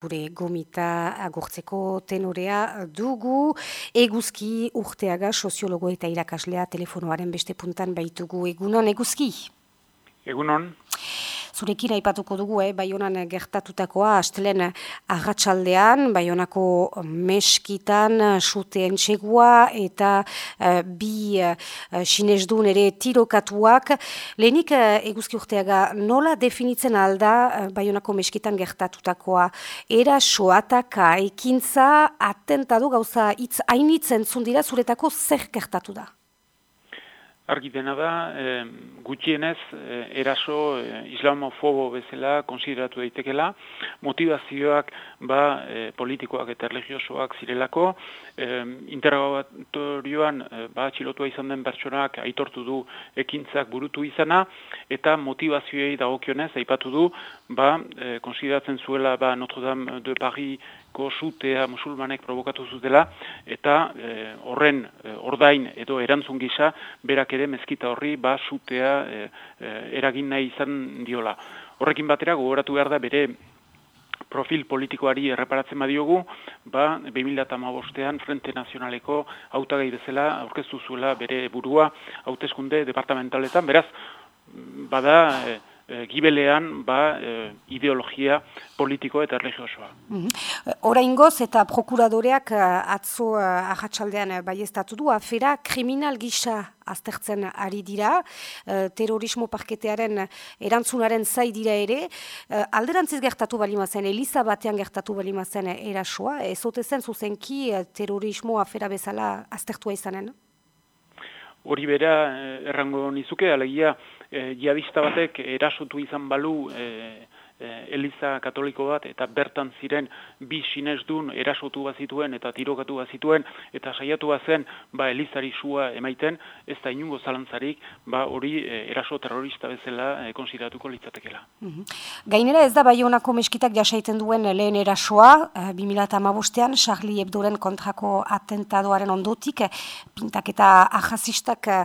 Gure gomita agurtzeko tenorea dugu, eguzki urteaga soziologo eta irakaslea telefonoaren beste puntan baitugu. Egunon eguzki? Egunon zurekin aipatuko dugu, eh, baionan gertatutakoa, astelen agatsaldean, baionako meskitan, suteen txegua, eta uh, bi uh, sinesdun ere tirokatuak. Lehenik, uh, eguzki urteaga, nola definitzen alda baionako meskitan gertatutakoa? Era soataka, ekintza, atentadu gauza, itz hainitzen zundira, zuretako zer gertatu da? Argi dena da, e, gutxienez, e, eraso e, islamofobo bezala konsideratu daitekela, motivazioak ba, e, politikoak eta religiosoak zirelako, e, interrogatorioan e, ba, txilotua izan den pertsonak aitortu du ekintzak burutu izana, eta motivazioei dagokionez aipatu du, ba, e, konsideratzen zuela ba, Notre Dame de Paris ko sutea musulmanek provokatu zutela eta eh, horren e, ordain edo erantzun gisa berak ere mezkita horri ba sutea e, eragin nahi izan diola. Horrekin batera gogoratu behar da bere profil politikoari erreparatzen badiogu, ba 2015ean Frente Nazionaleko hautagai bezala aurkeztu zuela bere burua hauteskunde departamentaletan. Beraz, bada e, gibelean ba, e, ideologia politiko eta religiosoa. Mm -hmm. eta prokuradoreak uh, atzo ahatsaldean baiestatu du, afera kriminal gisa aztertzen ari dira, terrorismo parketearen erantzunaren zai dira ere, uh, alderantziz gertatu balimazen, Eliza batean gertatu balimazen erasoa, ezote zen zuzenki terrorismo afera bezala aztertua izanen? Hori bera errango nizuke, alegia, e, jihadista batek erasotu izan balu e, Eliza katoliko bat eta bertan ziren bi sinesdun erasotu bazituen eta tirokatu bazituen eta saiatu bazen ba Elizari sua emaiten ez da inungo zalantzarik ba hori e, eraso terrorista bezala e, konsideratuko litzatekela. Mm Gainera ez da baionako meskitak jasaiten duen lehen erasoa, e, 2008an Charlie Hebdoren kontrako atentadoaren ondotik, pintak eta ahazistak e,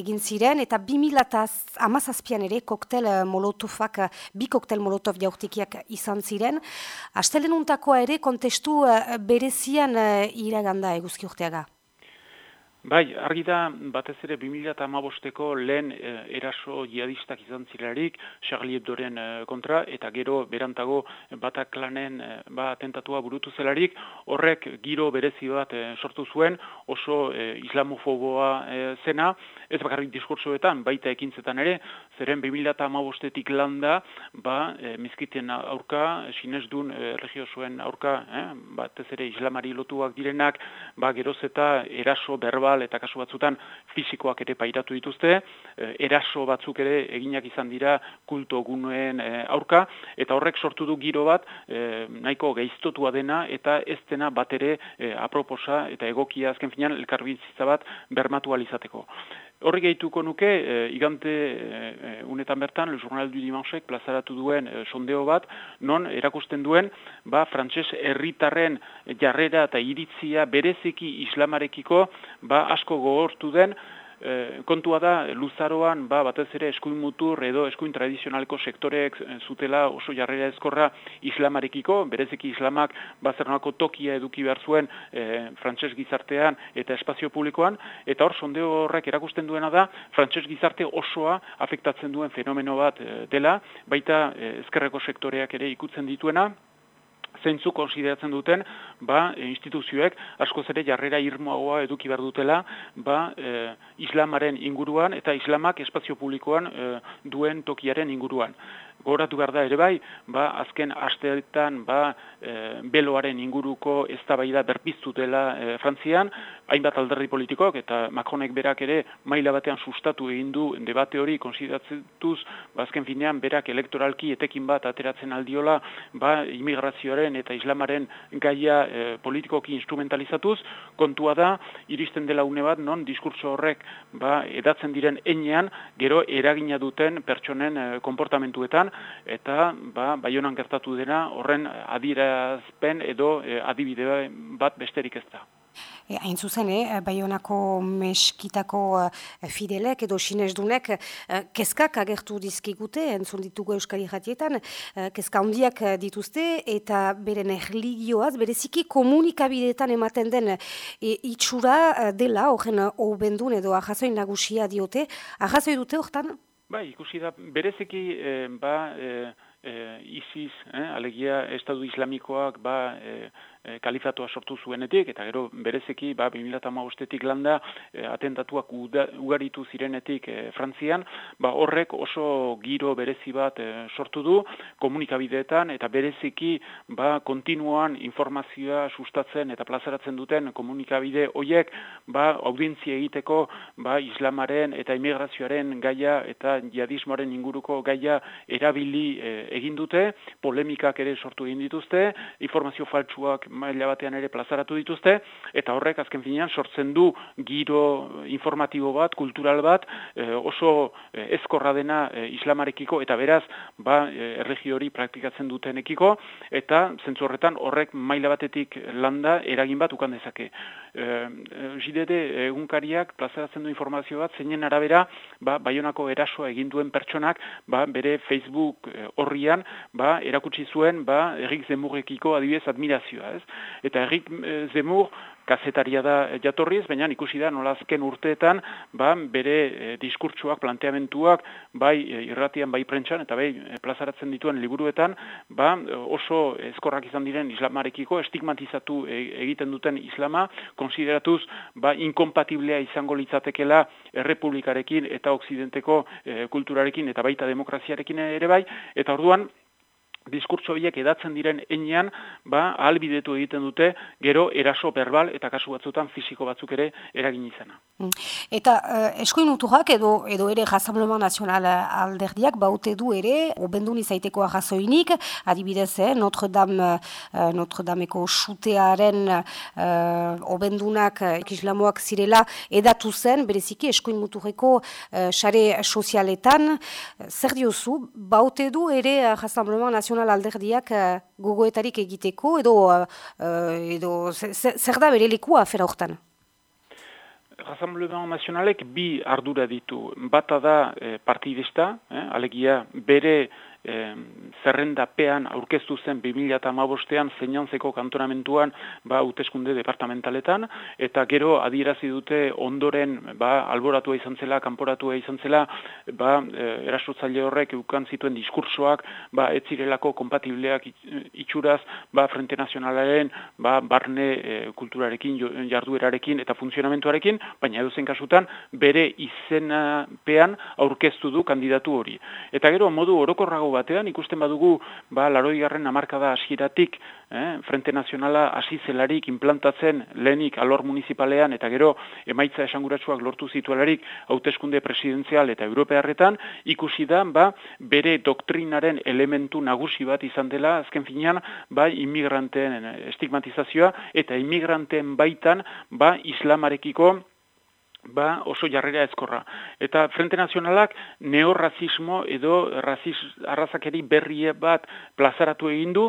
egin ziren, eta 2008an ere koktel molotofak, bi koktel molotofak Molotov jaurtikiak izan ziren. Astelenuntakoa ere kontestu uh, berezian uh, iraganda eguzki urteaga. Bai, argi da, batez ere 2008ko lehen eh, eraso jihadistak izan zirelarik, Charlie Hebdoren eh, kontra, eta gero berantago bataklanen eh, ba, atentatua burutu zelarik, horrek giro berezi bat eh, sortu zuen, oso eh, islamofoboa zena, ez bakarrik diskursoetan, baita ekintzetan ere, zeren 2008etik landa, ba, eh, mizkiten aurka, sinez dun eh, zuen aurka, eh, batez ere islamari lotuak direnak, ba, geroz eta eraso berba eta kasu batzutan fisikoak ere pairatu dituzte, eh, eraso batzuk ere eginak izan dira kulto gunuen eh, aurka, eta horrek sortu du giro bat eh, nahiko geiztotua dena eta ez dena bat ere aproposa eta egokia azken finan elkarbizitza bat bermatu alizateko. Horri gehituko nuke, igante unetan bertan, Le Journal du Dimanchek plazaratu duen sondeo bat, non erakusten duen, ba, frantses herritarren jarrera eta iritzia bereziki islamarekiko, ba, asko gogortu den, e, kontua da, luzaroan, ba, batez ere eskuin mutur edo eskuin tradizionaleko sektoreek eh, zutela oso jarrera ezkorra islamarekiko, berezeki islamak bazernako tokia eduki behar zuen e, frantses gizartean eta espazio publikoan, eta hor, sondeo horrek erakusten duena da, frantses gizarte osoa afektatzen duen fenomeno bat dela, baita ezkerreko sektoreak ere ikutzen dituena, zeintzu konsideratzen duten ba, instituzioek askoz ere jarrera irmoagoa eduki behar dutela ba, e, islamaren inguruan eta islamak espazio publikoan e, duen tokiaren inguruan. Goratu behar da ere bai, ba, azken asteetan ba, e, beloaren inguruko eztabaida berpiztu dela e, Frantzian, hainbat alderdi politikok eta Macronek berak ere maila batean sustatu egin du debate hori konsideratzetuz, ba, azken finean berak elektoralki etekin bat ateratzen aldiola ba, imigrazioaren eta islamaren gaia e, politikoki instrumentalizatuz, kontua da, iristen dela une bat, non diskurso horrek ba, edatzen diren enean, gero eragina duten pertsonen e, konportamentuetan, eta ba, baionan gertatu dena horren adierazpen edo e, adibide bat besterik ez da. E, hain zuzen, eh, Bayonako meskitako uh, fidelek edo sinesdunek uh, kezkak agertu dizkigute, entzun ditugu Euskari jatietan, uh, kezka handiak dituzte eta beren erligioaz, bereziki komunikabideetan ematen den e, itxura dela, horren obendun edo ahazoin nagusia diote, ahazoi dute hortan? Ba, ikusi da, bereziki, eh, ba, eh, eh, ISIS, eh, alegia, Estadu Islamikoak, ba, eh, e, kalifatua sortu zuenetik, eta gero berezeki, ba, 2008-etik landa, e, atentatuak ugaritu zirenetik e, Frantzian, ba, horrek oso giro berezi bat e, sortu du, komunikabideetan, eta bereziki, ba, kontinuan informazioa sustatzen eta plazaratzen duten komunikabide hoiek, ba, audientzia egiteko, ba, islamaren eta immigrazioaren gaia eta jadismoaren inguruko gaia erabili e, egin dute, polemikak ere sortu egin dituzte, informazio faltsuak maila batean ere plazaratu dituzte, eta horrek azken finean sortzen du giro informatibo bat, kultural bat, eh, oso eh, ezkorra dena eh, islamarekiko, eta beraz, ba, erregi hori praktikatzen dutenekiko, eta zentzu horretan horrek maila batetik landa eragin bat ukan dezake. Zidede, egunkariak plazaratzen du informazio bat, zeinen arabera, ba, baionako erasoa egin duen pertsonak, ba, bere Facebook horrian, ba, erakutsi zuen, ba, errik zemurrekiko adibidez admirazioa, ez? Eta Erik eh, Zemur, kazetaria da jatorriz, baina ikusi da nola azken urteetan ba, bere e, diskurtsuak, planteamentuak, bai e, irratian, bai prentxan, eta bai plazaratzen dituen liburuetan, ba, oso ezkorrak izan diren islamarekiko, estigmatizatu egiten duten islama, konsideratuz ba, inkompatiblea izango litzatekela errepublikarekin eta oksidenteko kulturarekin eta baita demokraziarekin ere bai, eta orduan, diskurtso horiek edatzen diren enean, ba, ahalbidetu egiten dute, gero eraso berbal eta kasu batzutan fisiko batzuk ere eragin izana. Mm. Eta uh, eskuin uturak edo, edo ere Rassemblement Nacional alderdiak baute du ere, obendun izaiteko ahazoinik, adibidez, eh, Notre Dame, uh, Notre Dameko xutearen uh, obendunak uh, islamoak zirela edatu zen, bereziki eskuin muturreko sare sozialetan, zer diozu, baute du ere Rassemblement Nacional nazional alderdiak uh, gogoetarik egiteko edo, uh, edo zer da bere lekua afera horretan? Rassemblement Nazionalek bi ardura ditu. Bata da eh, partidista, eh, alegia bere e, zerrendapean aurkeztu zen 2008an zeinantzeko kantonamentuan ba, uteskunde departamentaletan, eta gero adierazi dute ondoren ba, alboratua izan zela, kanporatua izan zela, ba, e, erasotzaile horrek eukan zituen diskursoak, ba, ez zirelako kompatibleak itxuraz, ba, Frente Nazionalaren, ba, barne e, kulturarekin, jarduerarekin eta funtzionamentuarekin, baina edozen kasutan, bere izenapean aurkeztu du kandidatu hori. Eta gero, modu orokorrago batean, ikusten badugu, ba, laroi garren amarkada asiratik, eh, Frente Nazionala asizelarik implantatzen lehenik alor municipalean, eta gero emaitza esanguratsuak lortu zituelarik hauteskunde presidenzial eta europearretan, ikusi da, ba, bere doktrinaren elementu nagusi bat izan dela, azken finean, ba, immigranteen estigmatizazioa, eta immigranteen baitan, ba, islamarekiko, ba, oso jarrera ezkorra. Eta Frente Nazionalak neorrazismo edo raziz, arrazakeri berrie bat plazaratu egin du,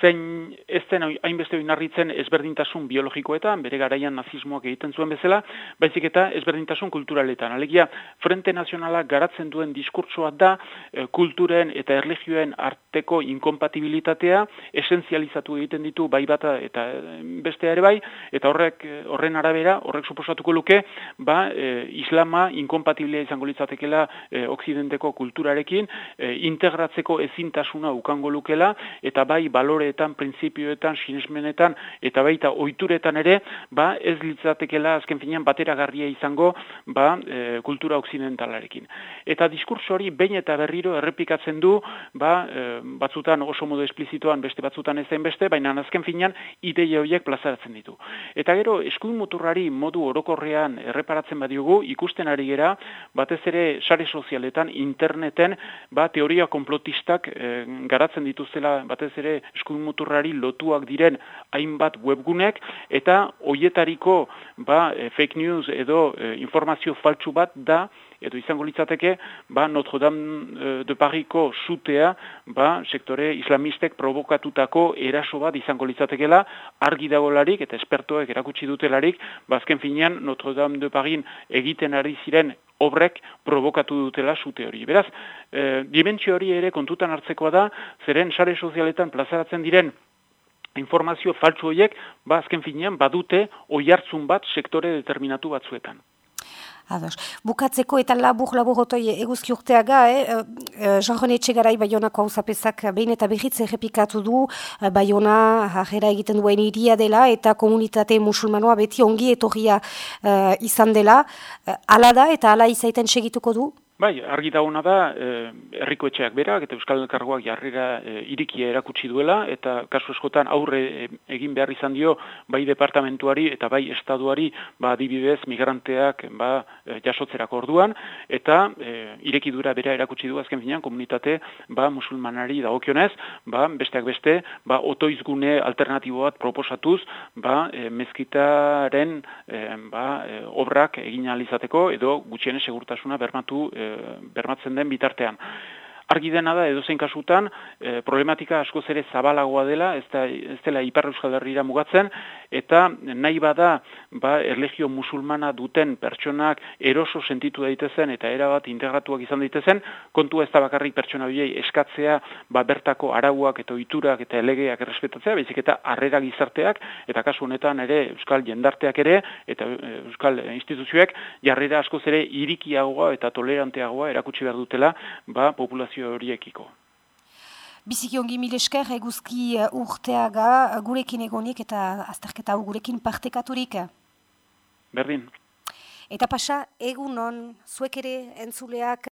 zein ez den hainbeste oinarritzen ezberdintasun biologikoetan, bere garaian nazismoak egiten zuen bezala, baizik eta ezberdintasun kulturaletan. Alegia, Frente Nazionala garatzen duen diskurtsoa da e, kulturen eta erligioen arteko inkompatibilitatea esenzializatu egiten ditu bai bata eta eh, beste ere bai, eta horrek eh, horren arabera, horrek suposatuko luke, ba, islama inkompatiblea izango litzatekela e, oksidenteko kulturarekin, integratzeko ezintasuna ukango lukela, eta bai, baloreetan, printzipioetan, sinesmenetan eta baita ohituretan ere, ba ez litzatekela azken finean bateragarria izango, ba e, kultura oksidentalarekin. Eta diskurso hori behin eta berriro errepikatzen du, ba e, batzutan oso modu esplizituan, beste batzutan ezen beste, baina azken finean ideia horiek plazaratzen ditu. Eta gero eskuin muturrari modu orokorrean erreparatzen badiogu, ikusten ari gera, batez ere sare sozialetan, interneten, ba teoria komplotistak e, garatzen dituzela batez ere eskuin muturrari lotuak diren hainbat webgunek eta hoietariko ba, e, fake news edo e, informazio faltsu bat da edo izango litzateke, ba, Notre Dame de Pariko sutea, ba, sektore islamistek provokatutako eraso bat izango litzatekela, argi dagolarik eta espertoek erakutsi dutelarik, bazken ba, finean Notre Dame de Parin egiten ari ziren obrek provokatu dutela sute hori. Beraz, e, dimentsio hori ere kontutan hartzekoa da, zeren sare sozialetan plazaratzen diren informazio faltsu horiek, ba, azken finean, badute oi hartzun bat sektore determinatu batzuetan. Ados. Bukatzeko eta labur labur otoi eguzki urteaga, eh? E, e, Jean-René Txegarai Bayonako hau zapezak behin eta behitze errepikatu du e, Bayona jarrera egiten duen iria dela eta komunitate musulmanoa beti ongi etorria uh, izan dela. Uh, ala da eta ala izaiten segituko du? Bai, argi dauna da, eh, herriko etxeak berak eta Euskal Elkargoak jarrera eh, irikia erakutsi duela, eta kasu eskotan aurre eh, egin behar izan dio, bai departamentuari eta bai estaduari, ba, dibidez, migranteak ba, eh, jasotzerako orduan, eta eh, irekidura bera erakutsi du azken finean komunitate ba, musulmanari dagokionez, ba, besteak beste, ba, otoizgune alternatibo bat proposatuz, ba, eh, mezkitaren eh, ba, eh, obrak egin alizateko, edo gutxienez segurtasuna bermatu eh, bermatzen den bitartean argi dena da edo zein kasutan e, problematika askoz ere zabalagoa dela, ez, da, ez dela Ipar Euskal Herriera mugatzen, eta nahi bada ba, erlegio musulmana duten pertsonak eroso sentitu daitezen eta erabat integratuak izan daitezen, kontua ez da bakarrik pertsona biei eskatzea ba, bertako arauak eta oiturak eta elegeak errespetatzea, baizik eta harrera gizarteak, eta kasu honetan ere Euskal jendarteak ere, eta e, Euskal instituzioek jarrera askoz ere irikiagoa eta toleranteagoa erakutsi behar dutela ba, populazio informazio horiekiko. Biziki ongi mil esker eguzki uh, urteaga uh, gurekin egonik eta azterketa gurekin partekaturik. Berdin. Eta pasa, egunon, zuek ere entzuleak